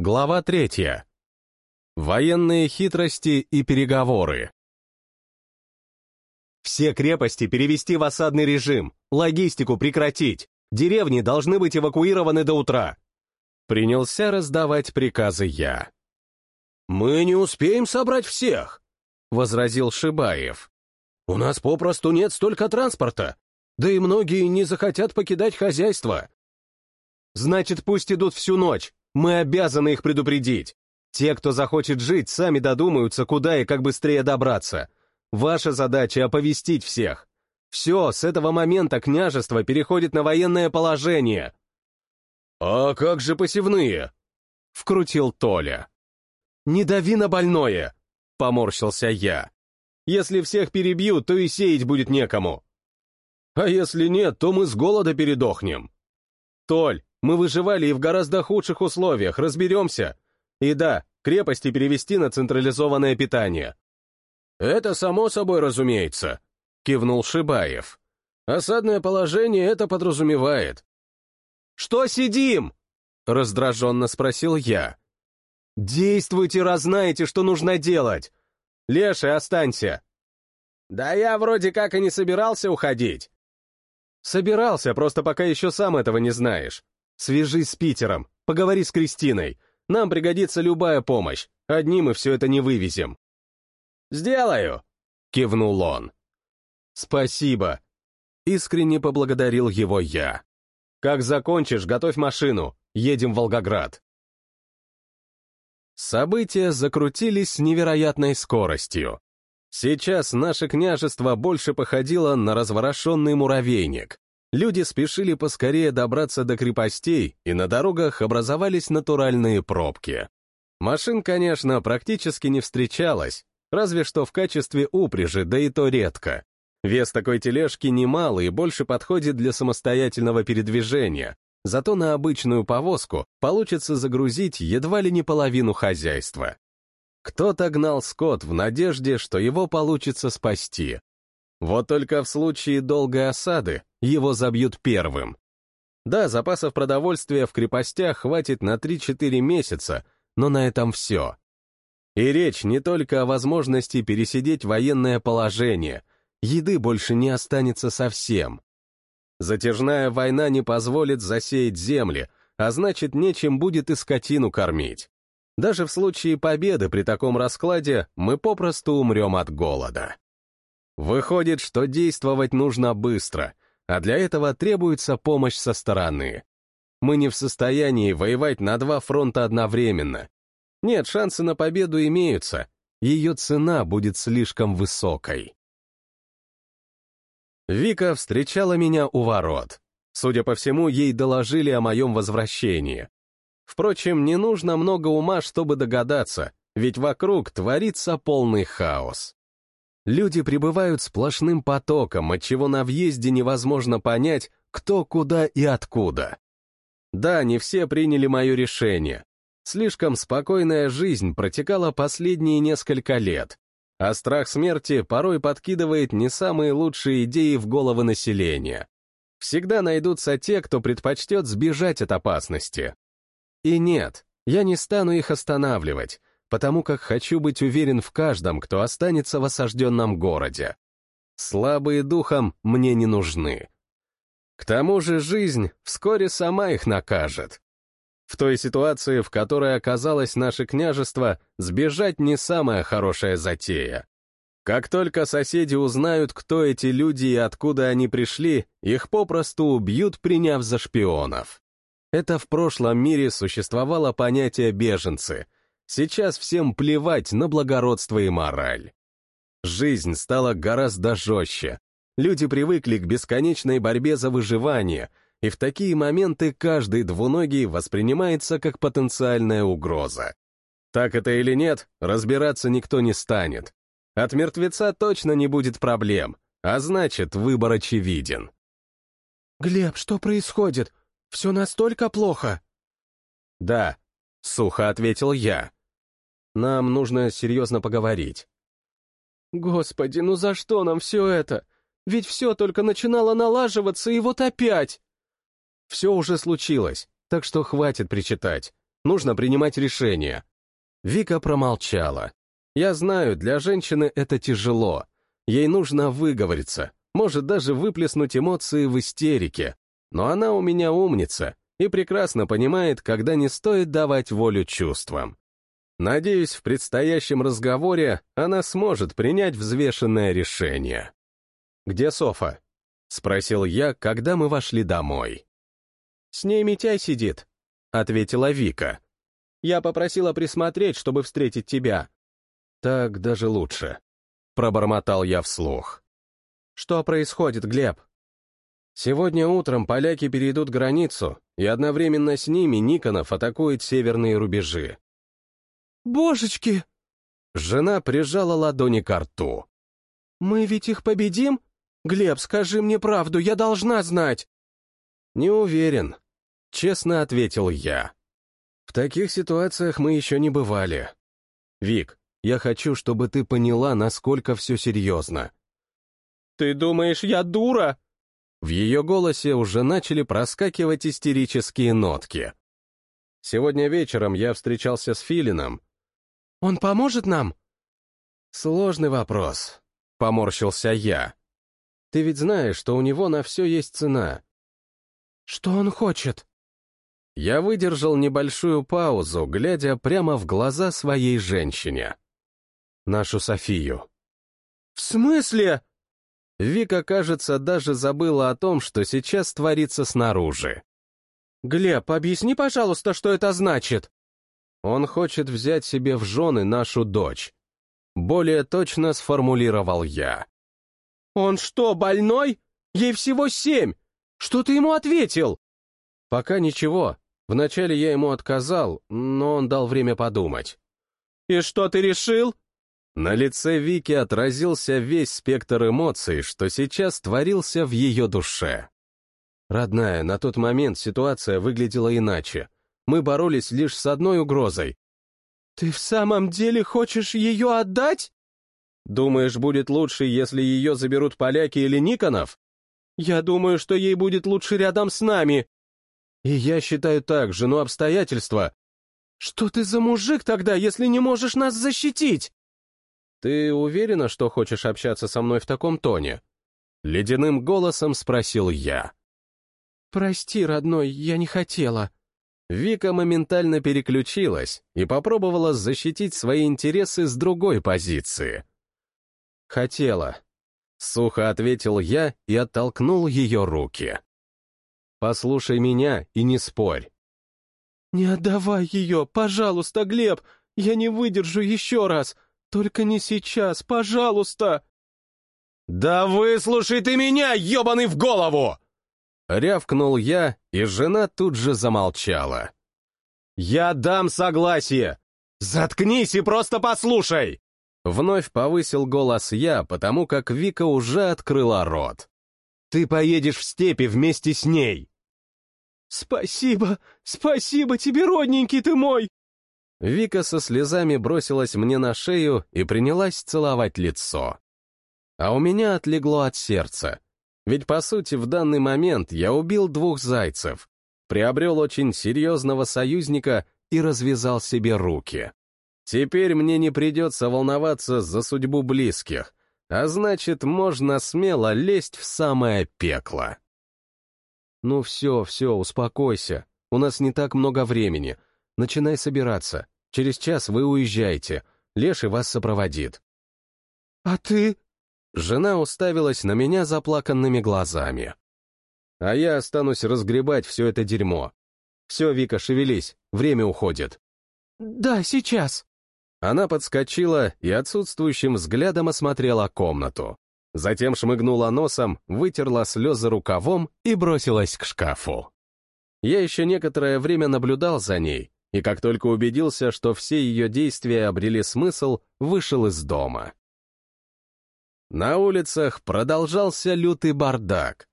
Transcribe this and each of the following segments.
Глава третья. Военные хитрости и переговоры. Все крепости перевести в осадный режим, логистику прекратить. Деревни должны быть эвакуированы до утра. Принялся раздавать приказы я. «Мы не успеем собрать всех», — возразил Шибаев. «У нас попросту нет столько транспорта, да и многие не захотят покидать хозяйство». «Значит, пусть идут всю ночь, мы обязаны их предупредить. Те, кто захочет жить, сами додумаются, куда и как быстрее добраться. Ваша задача — оповестить всех. Все, с этого момента княжество переходит на военное положение. «А как же посевные?» — вкрутил Толя. «Не дави на больное!» — поморщился я. «Если всех перебьют, то и сеять будет некому». «А если нет, то мы с голода передохнем». «Толь, мы выживали и в гораздо худших условиях, разберемся. И да, крепости перевести на централизованное питание. Это само собой разумеется, кивнул Шибаев. Осадное положение это подразумевает. Что сидим? Раздраженно спросил я. Действуйте, раз знаете, что нужно делать. Леша, останься. Да я вроде как и не собирался уходить. Собирался, просто пока еще сам этого не знаешь. Свяжись с Питером, поговори с Кристиной. Нам пригодится любая помощь. Одни мы все это не вывезем. «Сделаю!» — кивнул он. «Спасибо!» — искренне поблагодарил его я. «Как закончишь, готовь машину. Едем в Волгоград». События закрутились с невероятной скоростью. Сейчас наше княжество больше походило на разворошенный муравейник. Люди спешили поскорее добраться до крепостей, и на дорогах образовались натуральные пробки. Машин, конечно, практически не встречалось, разве что в качестве упряжи, да и то редко. Вес такой тележки немалый и больше подходит для самостоятельного передвижения, зато на обычную повозку получится загрузить едва ли не половину хозяйства. Кто-то гнал скот в надежде, что его получится спасти, вот только в случае долгой осады его забьют первым. Да, запасов продовольствия в крепостях хватит на 3-4 месяца, но на этом все. И речь не только о возможности пересидеть военное положение, еды больше не останется совсем. Затяжная война не позволит засеять земли, а значит, нечем будет и скотину кормить. Даже в случае победы при таком раскладе мы попросту умрем от голода. Выходит, что действовать нужно быстро, а для этого требуется помощь со стороны. Мы не в состоянии воевать на два фронта одновременно. Нет, шансы на победу имеются, ее цена будет слишком высокой. Вика встречала меня у ворот. Судя по всему, ей доложили о моем возвращении. Впрочем, не нужно много ума, чтобы догадаться, ведь вокруг творится полный хаос. Люди прибывают сплошным потоком, отчего на въезде невозможно понять, кто, куда и откуда. Да, не все приняли мое решение. Слишком спокойная жизнь протекала последние несколько лет, а страх смерти порой подкидывает не самые лучшие идеи в головы населения. Всегда найдутся те, кто предпочтет сбежать от опасности. И нет, я не стану их останавливать, потому как хочу быть уверен в каждом, кто останется в осажденном городе. Слабые духом мне не нужны. К тому же жизнь вскоре сама их накажет. В той ситуации, в которой оказалось наше княжество, сбежать не самая хорошая затея. Как только соседи узнают, кто эти люди и откуда они пришли, их попросту убьют, приняв за шпионов. Это в прошлом мире существовало понятие «беженцы», Сейчас всем плевать на благородство и мораль. Жизнь стала гораздо жестче. Люди привыкли к бесконечной борьбе за выживание, и в такие моменты каждый двуногий воспринимается как потенциальная угроза. Так это или нет, разбираться никто не станет. От мертвеца точно не будет проблем, а значит, выбор очевиден. «Глеб, что происходит? Все настолько плохо?» «Да», — сухо ответил я. Нам нужно серьезно поговорить. Господи, ну за что нам все это? Ведь все только начинало налаживаться, и вот опять. Все уже случилось, так что хватит причитать. Нужно принимать решение. Вика промолчала. Я знаю, для женщины это тяжело. Ей нужно выговориться, может даже выплеснуть эмоции в истерике. Но она у меня умница и прекрасно понимает, когда не стоит давать волю чувствам. Надеюсь, в предстоящем разговоре она сможет принять взвешенное решение. «Где Софа?» — спросил я, когда мы вошли домой. «С ней Митяй сидит», — ответила Вика. «Я попросила присмотреть, чтобы встретить тебя». «Так даже лучше», — пробормотал я вслух. «Что происходит, Глеб?» Сегодня утром поляки перейдут границу, и одновременно с ними Никонов атакует северные рубежи. «Божечки!» Жена прижала ладони к рту. «Мы ведь их победим? Глеб, скажи мне правду, я должна знать!» «Не уверен», — честно ответил я. «В таких ситуациях мы еще не бывали. Вик, я хочу, чтобы ты поняла, насколько все серьезно». «Ты думаешь, я дура?» В ее голосе уже начали проскакивать истерические нотки. Сегодня вечером я встречался с Филином, он поможет нам?» «Сложный вопрос», — поморщился я. «Ты ведь знаешь, что у него на все есть цена». «Что он хочет?» Я выдержал небольшую паузу, глядя прямо в глаза своей женщине. Нашу Софию. «В смысле?» Вика, кажется, даже забыла о том, что сейчас творится снаружи. «Глеб, объясни, пожалуйста, что это значит?» Он хочет взять себе в жены нашу дочь. Более точно сформулировал я. «Он что, больной? Ей всего семь! Что ты ему ответил?» «Пока ничего. Вначале я ему отказал, но он дал время подумать». «И что ты решил?» На лице Вики отразился весь спектр эмоций, что сейчас творился в ее душе. Родная, на тот момент ситуация выглядела иначе мы боролись лишь с одной угрозой. «Ты в самом деле хочешь ее отдать?» «Думаешь, будет лучше, если ее заберут поляки или Никонов?» «Я думаю, что ей будет лучше рядом с нами». «И я считаю так же, но обстоятельства...» «Что ты за мужик тогда, если не можешь нас защитить?» «Ты уверена, что хочешь общаться со мной в таком тоне?» Ледяным голосом спросил я. «Прости, родной, я не хотела», Вика моментально переключилась и попробовала защитить свои интересы с другой позиции. «Хотела», — сухо ответил я и оттолкнул ее руки. «Послушай меня и не спорь». «Не отдавай ее, пожалуйста, Глеб, я не выдержу еще раз, только не сейчас, пожалуйста!» «Да выслушай ты меня, ебаный в голову!» Рявкнул я, и жена тут же замолчала. «Я дам согласие! Заткнись и просто послушай!» Вновь повысил голос я, потому как Вика уже открыла рот. «Ты поедешь в степи вместе с ней!» «Спасибо! Спасибо тебе, родненький ты мой!» Вика со слезами бросилась мне на шею и принялась целовать лицо. А у меня отлегло от сердца. Ведь, по сути, в данный момент я убил двух зайцев, приобрел очень серьезного союзника и развязал себе руки. Теперь мне не придется волноваться за судьбу близких, а значит, можно смело лезть в самое пекло. Ну все, все, успокойся. У нас не так много времени. Начинай собираться. Через час вы уезжаете. Леший вас сопроводит. «А ты?» Жена уставилась на меня заплаканными глазами. А я останусь разгребать все это дерьмо. Все, Вика, шевелись, время уходит. Да, сейчас. Она подскочила и отсутствующим взглядом осмотрела комнату. Затем шмыгнула носом, вытерла слезы рукавом и бросилась к шкафу. Я еще некоторое время наблюдал за ней, и как только убедился, что все ее действия обрели смысл, вышел из дома. На улицах продолжался лютый бардак.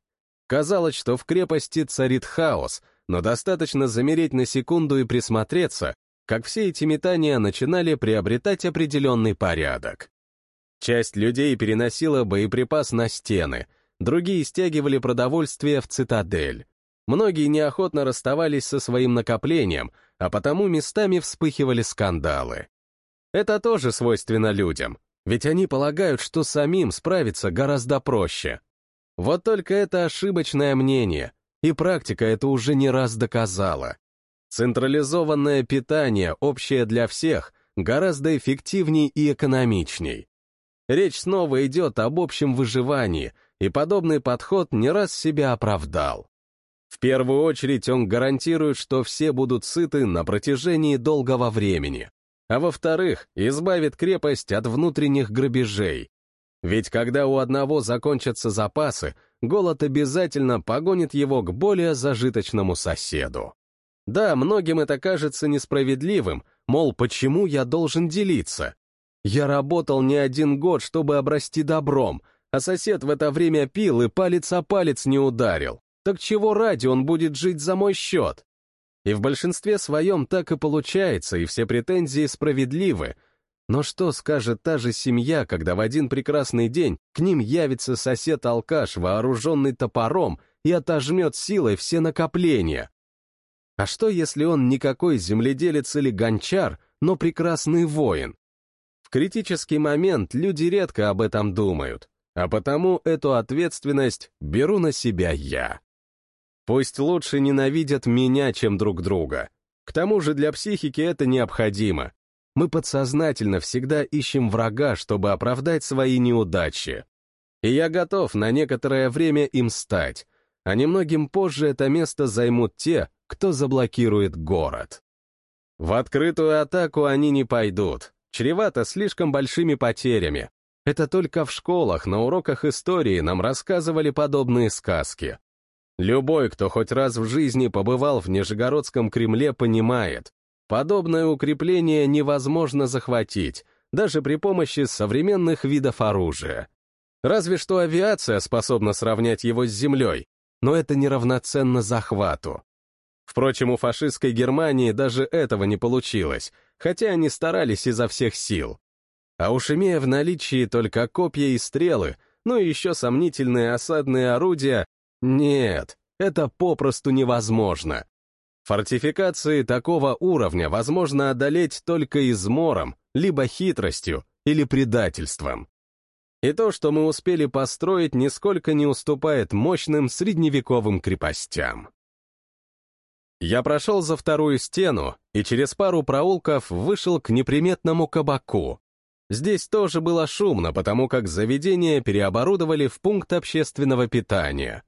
Казалось, что в крепости царит хаос, но достаточно замереть на секунду и присмотреться, как все эти метания начинали приобретать определенный порядок. Часть людей переносила боеприпас на стены, другие стягивали продовольствие в цитадель. Многие неохотно расставались со своим накоплением, а потому местами вспыхивали скандалы. Это тоже свойственно людям, ведь они полагают, что самим справиться гораздо проще. Вот только это ошибочное мнение, и практика это уже не раз доказала. Централизованное питание, общее для всех, гораздо эффективней и экономичней. Речь снова идет об общем выживании, и подобный подход не раз себя оправдал. В первую очередь он гарантирует, что все будут сыты на протяжении долгого времени, а во-вторых, избавит крепость от внутренних грабежей. Ведь когда у одного закончатся запасы, голод обязательно погонит его к более зажиточному соседу. Да, многим это кажется несправедливым, мол, почему я должен делиться? Я работал не один год, чтобы обрасти добром, а сосед в это время пил и палец о палец не ударил. Так чего ради он будет жить за мой счет? И в большинстве своем так и получается, и все претензии справедливы. Но что скажет та же семья, когда в один прекрасный день к ним явится сосед-алкаш, вооруженный топором, и отожмет силой все накопления? А что, если он никакой земледелец или гончар, но прекрасный воин? В критический момент люди редко об этом думают, а потому эту ответственность беру на себя я. Пусть лучше ненавидят меня, чем друг друга. К тому же для психики это необходимо. Мы подсознательно всегда ищем врага, чтобы оправдать свои неудачи. И я готов на некоторое время им стать, а немногим позже это место займут те, кто заблокирует город. В открытую атаку они не пойдут, чревато слишком большими потерями. Это только в школах, на уроках истории нам рассказывали подобные сказки. Любой, кто хоть раз в жизни побывал в Нижегородском Кремле, понимает, подобное укрепление невозможно захватить, даже при помощи современных видов оружия. Разве что авиация способна сравнять его с землей, но это неравноценно захвату. Впрочем, у фашистской Германии даже этого не получилось, хотя они старались изо всех сил. А уж имея в наличии только копья и стрелы, ну и еще сомнительные осадные орудия, нет, это попросту невозможно. Фортификации такого уровня возможно одолеть только измором, либо хитростью, или предательством. И то, что мы успели построить, нисколько не уступает мощным средневековым крепостям. Я прошел за вторую стену и через пару проулков вышел к неприметному кабаку. Здесь тоже было шумно, потому как заведение переоборудовали в пункт общественного питания.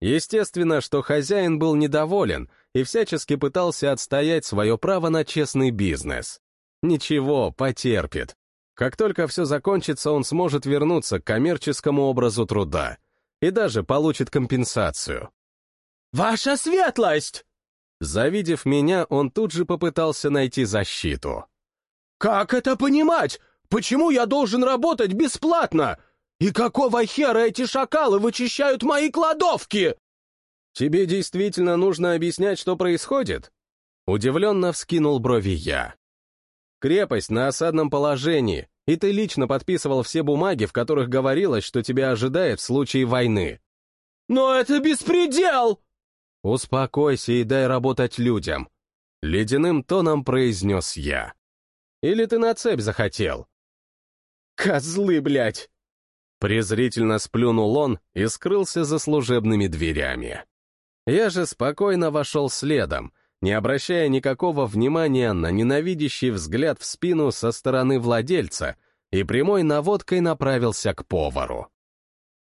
Естественно, что хозяин был недоволен и всячески пытался отстоять свое право на честный бизнес. Ничего, потерпит. Как только все закончится, он сможет вернуться к коммерческому образу труда и даже получит компенсацию. «Ваша светлость!» Завидев меня, он тут же попытался найти защиту. «Как это понимать? Почему я должен работать бесплатно? «И какого хера эти шакалы вычищают мои кладовки?» «Тебе действительно нужно объяснять, что происходит?» Удивленно вскинул брови я. «Крепость на осадном положении, и ты лично подписывал все бумаги, в которых говорилось, что тебя ожидает в случае войны». «Но это беспредел!» «Успокойся и дай работать людям», — ледяным тоном произнес я. «Или ты на цепь захотел?» «Козлы, блядь!» Презрительно сплюнул он и скрылся за служебными дверями. Я же спокойно вошел следом, не обращая никакого внимания на ненавидящий взгляд в спину со стороны владельца и прямой наводкой направился к повару.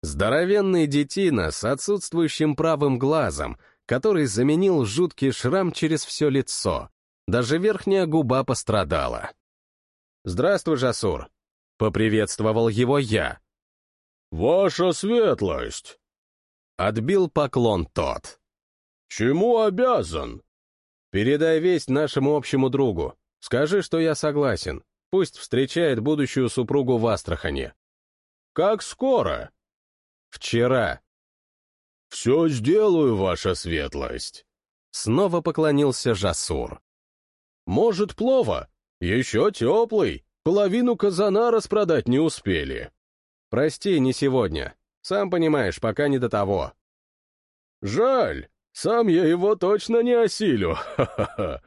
Здоровенный детина с отсутствующим правым глазом, который заменил жуткий шрам через все лицо. Даже верхняя губа пострадала. «Здравствуй, Жасур!» — поприветствовал его я, «Ваша светлость!» Отбил поклон тот. «Чему обязан?» «Передай весть нашему общему другу. Скажи, что я согласен. Пусть встречает будущую супругу в Астрахане». «Как скоро?» «Вчера». «Все сделаю, ваша светлость». Снова поклонился Жасур. «Может, плова? Еще теплый. Половину казана распродать не успели». Прости, не сегодня. Сам понимаешь, пока не до того. Жаль, сам я его точно не осилю. Ха-ха-ха.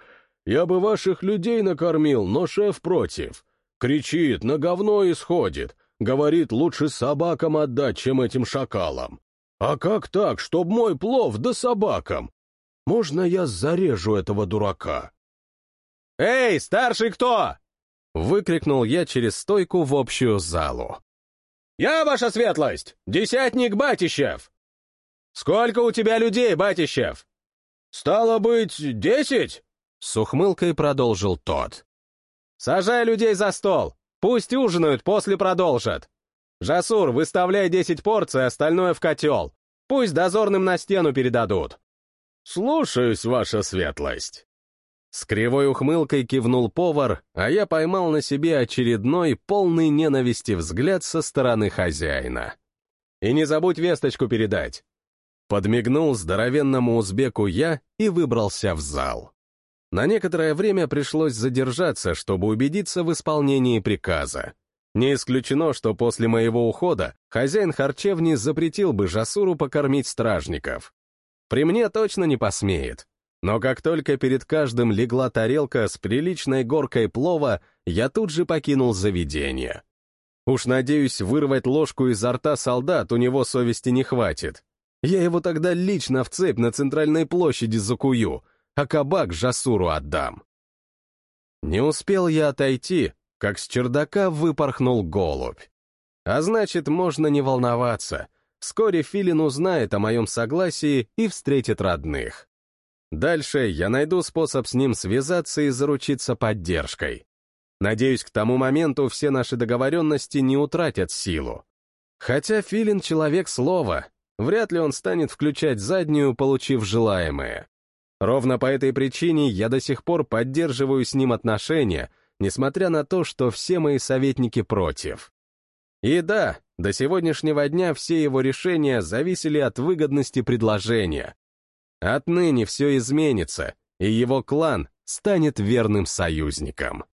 Я бы ваших людей накормил, но шеф против. Кричит, на говно исходит. Говорит, лучше собакам отдать, чем этим шакалам. А как так, чтоб мой плов да собакам? Можно я зарежу этого дурака? «Эй, старший кто?» — выкрикнул я через стойку в общую залу. «Я, ваша светлость, десятник Батищев!» «Сколько у тебя людей, Батищев?» «Стало быть, десять?» С ухмылкой продолжил тот. «Сажай людей за стол. Пусть ужинают, после продолжат. Жасур, выставляй десять порций, остальное в котел. Пусть дозорным на стену передадут». «Слушаюсь, ваша светлость». С кривой ухмылкой кивнул повар, а я поймал на себе очередной, полный ненависти взгляд со стороны хозяина. «И не забудь весточку передать». Подмигнул здоровенному узбеку я и выбрался в зал. На некоторое время пришлось задержаться, чтобы убедиться в исполнении приказа. Не исключено, что после моего ухода хозяин харчевни запретил бы Жасуру покормить стражников. При мне точно не посмеет. Но как только перед каждым легла тарелка с приличной горкой плова, я тут же покинул заведение. Уж надеюсь, вырвать ложку изо рта солдат у него совести не хватит. Я его тогда лично в цепь на центральной площади закую, а кабак Жасуру отдам. Не успел я отойти, как с чердака выпорхнул голубь. А значит, можно не волноваться. Вскоре Филин узнает о моем согласии и встретит родных. Дальше я найду способ с ним связаться и заручиться поддержкой. Надеюсь, к тому моменту все наши договоренности не утратят силу. Хотя Филин человек слова, вряд ли он станет включать заднюю, получив желаемое. Ровно по этой причине я до сих пор поддерживаю с ним отношения, несмотря на то, что все мои советники против. И да, до сегодняшнего дня все его решения зависели от выгодности предложения, Отныне все изменится, и его клан станет верным союзником.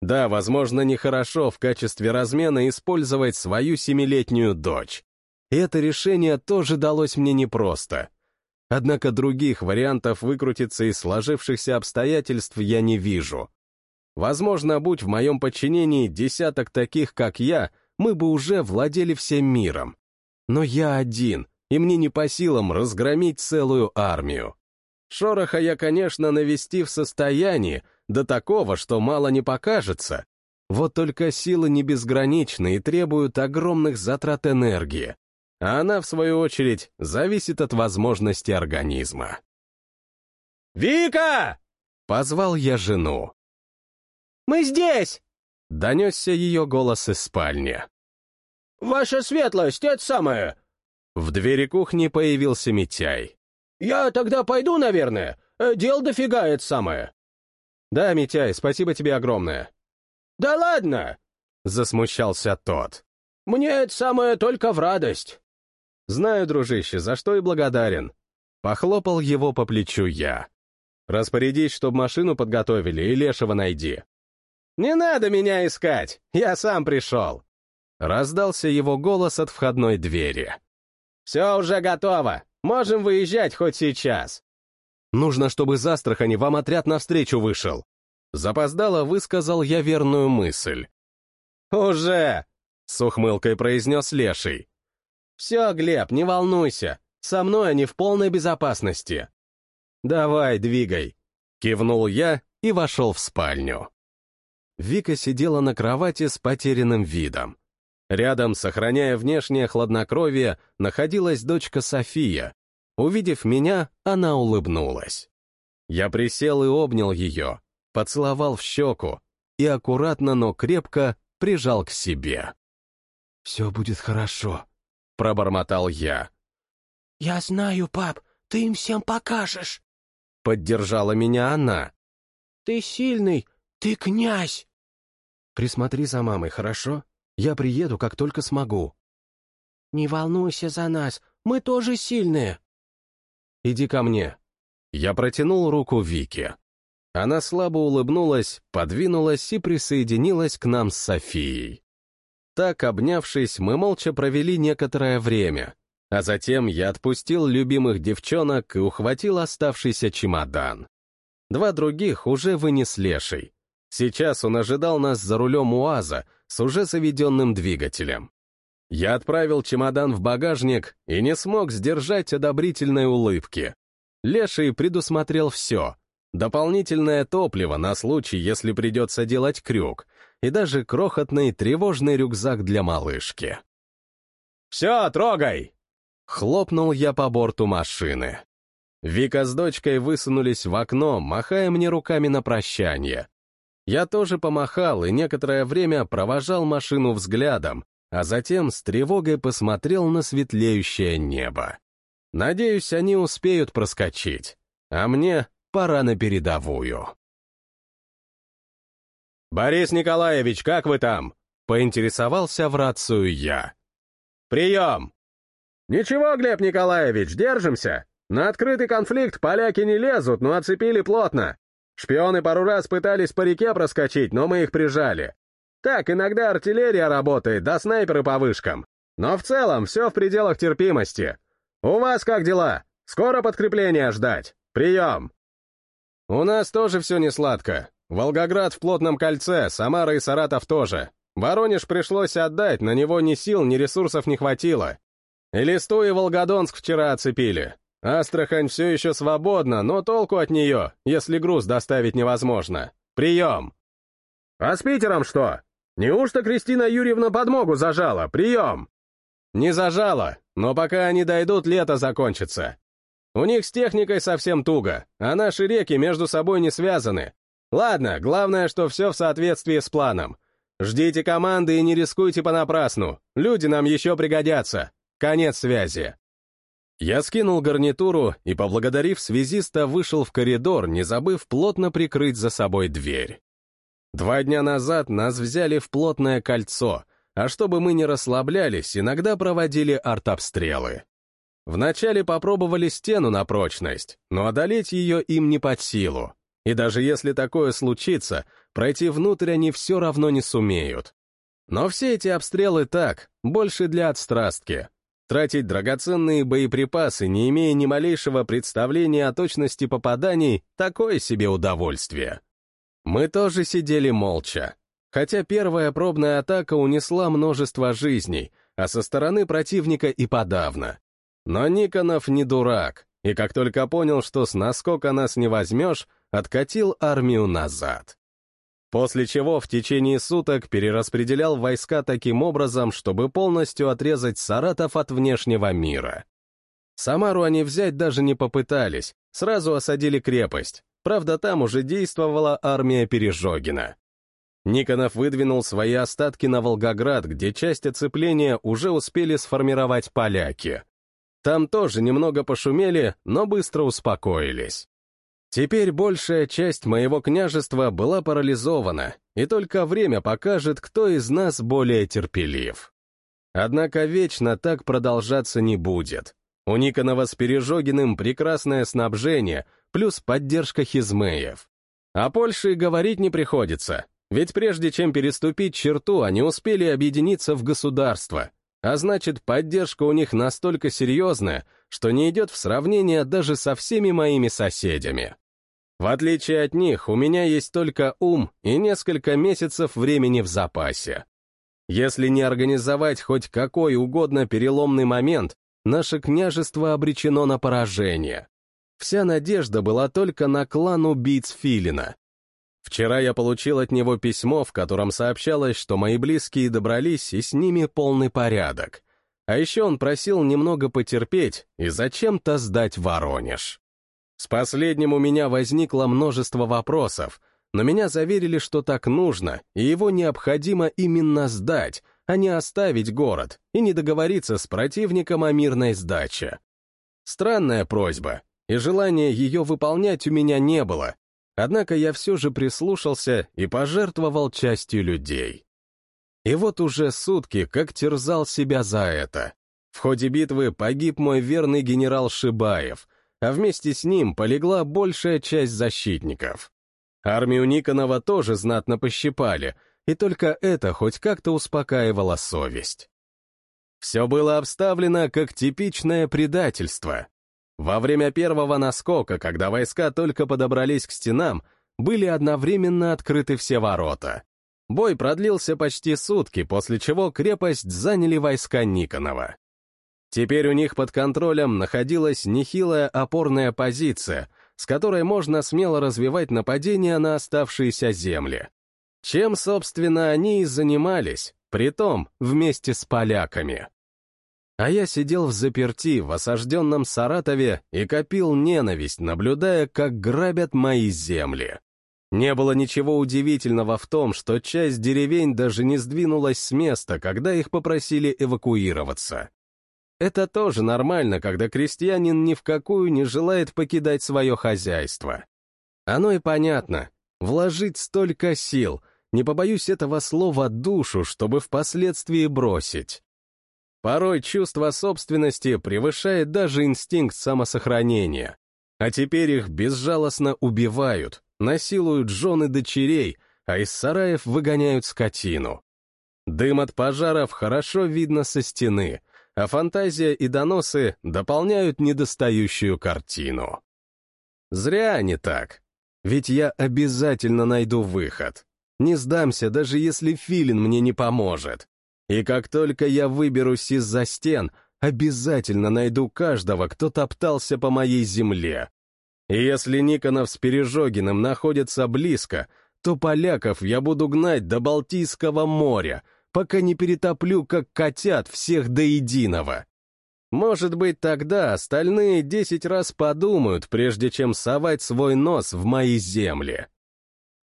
Да, возможно, нехорошо в качестве размена использовать свою семилетнюю дочь. И это решение тоже далось мне непросто. Однако других вариантов выкрутиться из сложившихся обстоятельств я не вижу. Возможно, будь в моем подчинении десяток таких, как я, мы бы уже владели всем миром. Но я один, и мне не по силам разгромить целую армию. Шороха я, конечно, навести в состоянии, до такого, что мало не покажется. Вот только силы не безграничны и требуют огромных затрат энергии, а она, в свою очередь, зависит от возможности организма. «Вика!» — позвал я жену. «Мы здесь!» — донесся ее голос из спальни. «Ваша светлость, это самое, в двери кухни появился Митяй. «Я тогда пойду, наверное. Э, дел дофига это самое». «Да, Митяй, спасибо тебе огромное». «Да ладно!» — засмущался тот. «Мне это самое только в радость». «Знаю, дружище, за что и благодарен». Похлопал его по плечу я. «Распорядись, чтобы машину подготовили и Лешего найди». «Не надо меня искать, я сам пришел». Раздался его голос от входной двери. «Все уже готово. Можем выезжать хоть сейчас». «Нужно, чтобы из Астрахани вам отряд навстречу вышел». Запоздало высказал я верную мысль. «Уже!» — с ухмылкой произнес Леший. «Все, Глеб, не волнуйся. Со мной они в полной безопасности». «Давай, двигай», — кивнул я и вошел в спальню. Вика сидела на кровати с потерянным видом. Рядом, сохраняя внешнее хладнокровие, находилась дочка София. Увидев меня, она улыбнулась. Я присел и обнял ее, поцеловал в щеку и аккуратно, но крепко прижал к себе. «Все будет хорошо», — пробормотал я. «Я знаю, пап, ты им всем покажешь», — поддержала меня она. «Ты сильный, ты князь». «Присмотри за мамой, хорошо?» Я приеду, как только смогу». «Не волнуйся за нас, мы тоже сильные». «Иди ко мне». Я протянул руку Вике. Она слабо улыбнулась, подвинулась и присоединилась к нам с Софией. Так, обнявшись, мы молча провели некоторое время, а затем я отпустил любимых девчонок и ухватил оставшийся чемодан. Два других уже вынес леший. Сейчас он ожидал нас за рулем УАЗа с уже заведенным двигателем. Я отправил чемодан в багажник и не смог сдержать одобрительной улыбки. Леший предусмотрел все. Дополнительное топливо на случай, если придется делать крюк, и даже крохотный тревожный рюкзак для малышки. «Все, трогай!» Хлопнул я по борту машины. Вика с дочкой высунулись в окно, махая мне руками на прощание. Я тоже помахал и некоторое время провожал машину взглядом, а затем с тревогой посмотрел на светлеющее небо. Надеюсь, они успеют проскочить, а мне пора на передовую. «Борис Николаевич, как вы там?» — поинтересовался в рацию я. «Прием!» «Ничего, Глеб Николаевич, держимся. На открытый конфликт поляки не лезут, но оцепили плотно. Шпионы пару раз пытались по реке проскочить, но мы их прижали. Так, иногда артиллерия работает, да снайперы по вышкам. Но в целом все в пределах терпимости. У вас как дела? Скоро подкрепление ждать? Прием!» «У нас тоже все не сладко. Волгоград в плотном кольце, Самара и Саратов тоже. Воронеж пришлось отдать, на него ни сил, ни ресурсов не хватило. И Листу и Волгодонск вчера оцепили. Астрахань все еще свободна, но толку от нее, если груз доставить невозможно. Прием!» «А с Питером что? Неужто Кристина Юрьевна подмогу зажала? Прием!» «Не зажала, но пока они дойдут, лето закончится. У них с техникой совсем туго, а наши реки между собой не связаны. Ладно, главное, что все в соответствии с планом. Ждите команды и не рискуйте понапрасну. Люди нам еще пригодятся. Конец связи. Я скинул гарнитуру и, поблагодарив связиста, вышел в коридор, не забыв плотно прикрыть за собой дверь. Два дня назад нас взяли в плотное кольцо, а чтобы мы не расслаблялись, иногда проводили артобстрелы. Вначале попробовали стену на прочность, но одолеть ее им не под силу. И даже если такое случится, пройти внутрь они все равно не сумеют. Но все эти обстрелы так, больше для отстрастки. Тратить драгоценные боеприпасы, не имея ни малейшего представления о точности попаданий, такое себе удовольствие. Мы тоже сидели молча. Хотя первая пробная атака унесла множество жизней, а со стороны противника и подавно. Но Никонов не дурак, и как только понял, что с наскока нас не возьмешь, откатил армию назад. После чего в течение суток перераспределял войска таким образом, чтобы полностью отрезать Саратов от внешнего мира. Самару они взять даже не попытались, сразу осадили крепость. Правда, там уже действовала армия Пережогина. Никонов выдвинул свои остатки на Волгоград, где часть оцепления уже успели сформировать поляки. Там тоже немного пошумели, но быстро успокоились. Теперь большая часть моего княжества была парализована, и только время покажет, кто из нас более терпелив. Однако вечно так продолжаться не будет. У Никонова с Пережогиным прекрасное снабжение, плюс поддержка хизмеев. О Польше говорить не приходится, ведь прежде чем переступить черту, они успели объединиться в государство, а значит, поддержка у них настолько серьезная, что не идет в сравнение даже со всеми моими соседями. В отличие от них, у меня есть только ум и несколько месяцев времени в запасе. Если не организовать хоть какой угодно переломный момент, наше княжество обречено на поражение. Вся надежда была только на клан убийц Филина. Вчера я получил от него письмо, в котором сообщалось, что мои близкие добрались, и с ними полный порядок. А еще он просил немного потерпеть и зачем-то сдать Воронеж. С последним у меня возникло множество вопросов, но меня заверили, что так нужно, и его необходимо именно сдать, а не оставить город и не договориться с противником о мирной сдаче. Странная просьба, и желания ее выполнять у меня не было, Однако я все же прислушался и пожертвовал частью людей. И вот уже сутки, как терзал себя за это. В ходе битвы погиб мой верный генерал Шибаев, а вместе с ним полегла большая часть защитников. Армию Никонова тоже знатно пощипали, и только это хоть как-то успокаивало совесть. Все было обставлено как типичное предательство. Во время первого наскока, когда войска только подобрались к стенам, были одновременно открыты все ворота. Бой продлился почти сутки, после чего крепость заняли войска Никонова. Теперь у них под контролем находилась нехилая опорная позиция, с которой можно смело развивать нападения на оставшиеся земли. Чем, собственно, они и занимались, притом вместе с поляками. А я сидел в заперти в осажденном Саратове и копил ненависть, наблюдая, как грабят мои земли. Не было ничего удивительного в том, что часть деревень даже не сдвинулась с места, когда их попросили эвакуироваться. Это тоже нормально, когда крестьянин ни в какую не желает покидать свое хозяйство. Оно и понятно. Вложить столько сил, не побоюсь этого слова душу, чтобы впоследствии бросить. Порой чувство собственности превышает даже инстинкт самосохранения. А теперь их безжалостно убивают, насилуют жены дочерей, а из сараев выгоняют скотину. Дым от пожаров хорошо видно со стены, а фантазия и доносы дополняют недостающую картину. Зря они так. Ведь я обязательно найду выход. Не сдамся, даже если Филин мне не поможет. И как только я выберусь из-за стен, обязательно найду каждого, кто топтался по моей земле. И если Никонов с Пережогиным находятся близко, то поляков я буду гнать до Балтийского моря, пока не перетоплю, как котят, всех до единого. Может быть, тогда остальные десять раз подумают, прежде чем совать свой нос в мои земли.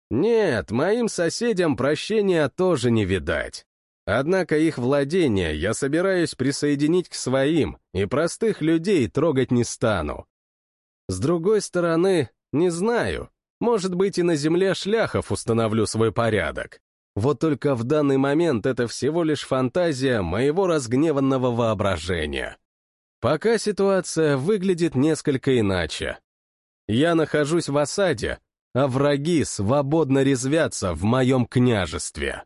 Нет, моим соседям прощения тоже не видать. Однако их владения я собираюсь присоединить к своим, и простых людей трогать не стану. С другой стороны, не знаю, может быть и на земле шляхов установлю свой порядок. Вот только в данный момент это всего лишь фантазия моего разгневанного воображения. Пока ситуация выглядит несколько иначе. Я нахожусь в осаде, а враги свободно резвятся в моем княжестве.